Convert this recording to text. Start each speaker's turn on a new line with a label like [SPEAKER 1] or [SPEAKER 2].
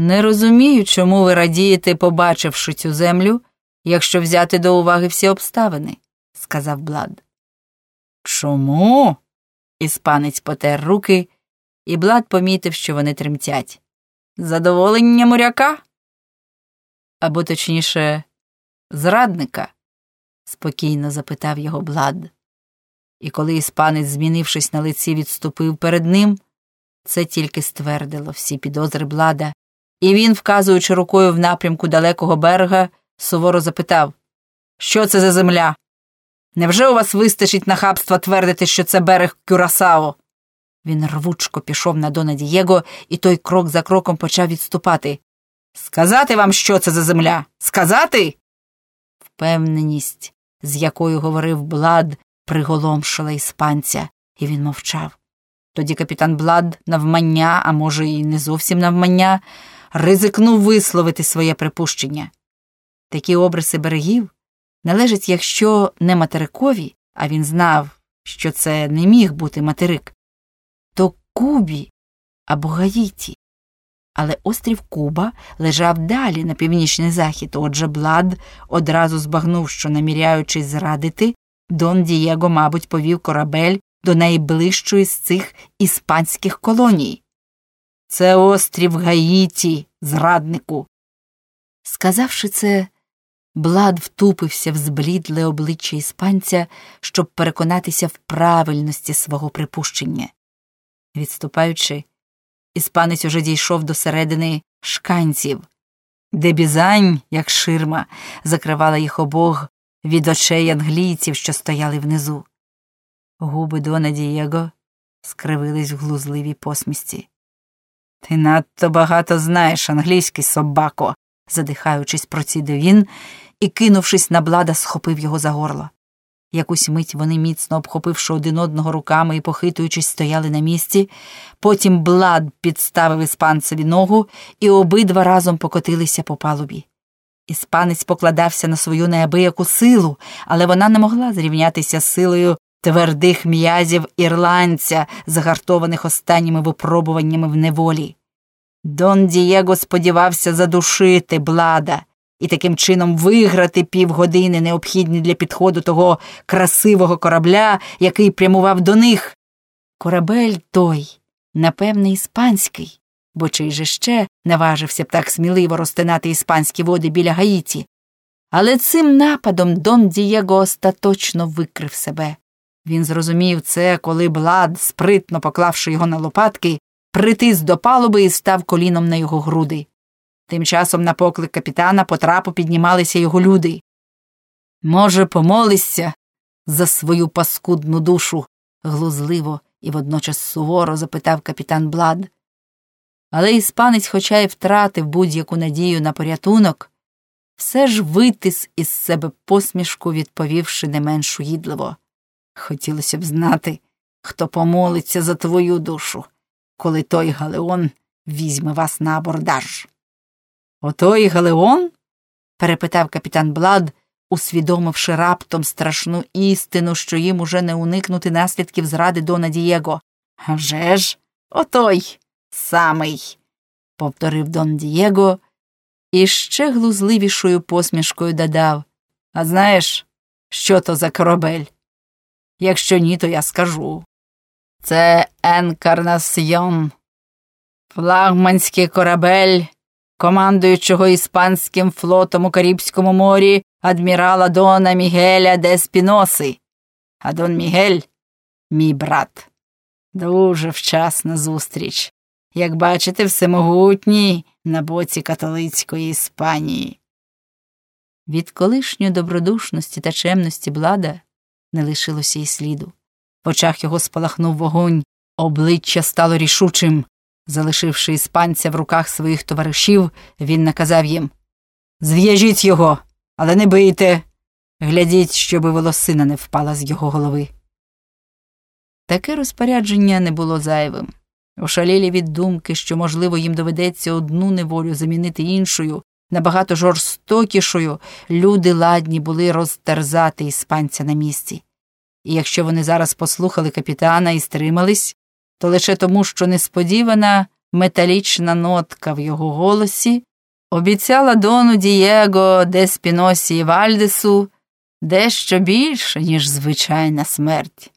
[SPEAKER 1] Не розумію, чому ви радієте, побачивши цю землю, якщо взяти до уваги всі обставини, сказав Блад. Чому? Іспанець потер руки, і Блад помітив, що вони тремтять. Задоволення моряка? Або точніше, зрадника? спокійно запитав його Блад. І коли іспанець, змінившись на лиці, відступив перед ним, це тільки ствердило всі підозри Блада, і він, вказуючи рукою в напрямку далекого берега, суворо запитав Що це за земля? Невже у вас вистачить нахабства твердити, що це берег Кюрасао? Він рвучко пішов на Дона Дієго, і той крок за кроком почав відступати. Сказати вам, що це за земля? Сказати? Впевненість, з якою говорив Блад, приголомшила іспанця, і він мовчав. Тоді капітан Блад, навмання, а може, і не зовсім навмання, ризикнув висловити своє припущення. Такі обриси берегів належать, якщо не материкові, а він знав, що це не міг бути материк, то Кубі або Гаїті. Але острів Куба лежав далі на північний захід, отже, Блад одразу збагнув, що, наміряючись зрадити, Дон Дієго, мабуть, повів корабель до найближчої з цих іспанських колоній. Це острів Гаїті, зраднику. Сказавши це, Блад втупився в зблідле обличчя іспанця, щоб переконатися в правильності свого припущення. Відступаючи, іспанець уже дійшов до середини шканців, де бізань, як ширма, закривала їх обох від очей англійців, що стояли внизу. Губи Дона Дієго скривились в глузливій посмісті. Ти надто багато знаєш, англійський собако, задихаючись, процідив він і, кинувшись на блада, схопив його за горло. Якусь мить вони, міцно обхопивши один одного руками і похитуючись, стояли на місці. Потім блад підставив іспанцеві ногу, і обидва разом покотилися по палубі. Іспанець покладався на свою неабияку силу, але вона не могла зрівнятися з силою твердих м'язів ірландця, загартованих останніми випробуваннями в неволі. Дон Дієго сподівався задушити блада і таким чином виграти півгодини, необхідні для підходу того красивого корабля, який прямував до них. Корабель той, напевне, іспанський, бо чий же ще наважився б так сміливо розтинати іспанські води біля Гаїті. Але цим нападом Дон Дієго остаточно викрив себе. Він зрозумів це, коли Блад, спритно поклавши його на лопатки, притис до палуби і став коліном на його груди. Тим часом на поклик капітана по трапу піднімалися його люди. Може, помолишся за свою паскудну душу? глузливо і водночас суворо запитав капітан Блад. Але іспанець, хоча й втратив будь-яку надію на порятунок, все ж витис із себе посмішку, відповівши не менш угідливо. Хотілося б знати, хто помолиться за твою душу, коли той Галеон візьме вас на абордаж. Отой Галеон? перепитав капітан Блад, усвідомивши раптом страшну істину, що їм уже не уникнути наслідків зради Дона Дієго. «А вже ж, отой самий, повторив Дон Дієго і ще глузливішою посмішкою додав. А знаєш, що то за корабель? Якщо ні, то я скажу. Це Енкарнасьйон, флагманський корабель, командуючого іспанським флотом у Карибському морі адмірала Дона Мігеля де Спіноси. А Дон Мігель мій брат. Дуже вчасна зустріч. Як бачите, всемогутній на боці католицької Іспанії. Від колишньої добродушності та чемності блада не лишилося й сліду. В очах його спалахнув вогонь, обличчя стало рішучим. Залишивши іспанця в руках своїх товаришів, він наказав їм Зв'яжіть його, але не бийте. Глядіть, щоби волосина не впала з його голови. Таке розпорядження не було зайвим. Ошалілі від думки, що, можливо, їм доведеться одну неволю замінити іншою, набагато жорстокішою, люди ладні були розтерзати іспанця на місці. І якщо вони зараз послухали капітана і стримались, то лише тому, що несподівана металічна нотка в його голосі обіцяла дону Дієго де Спіносі і Вальдесу дещо більше, ніж звичайна смерть.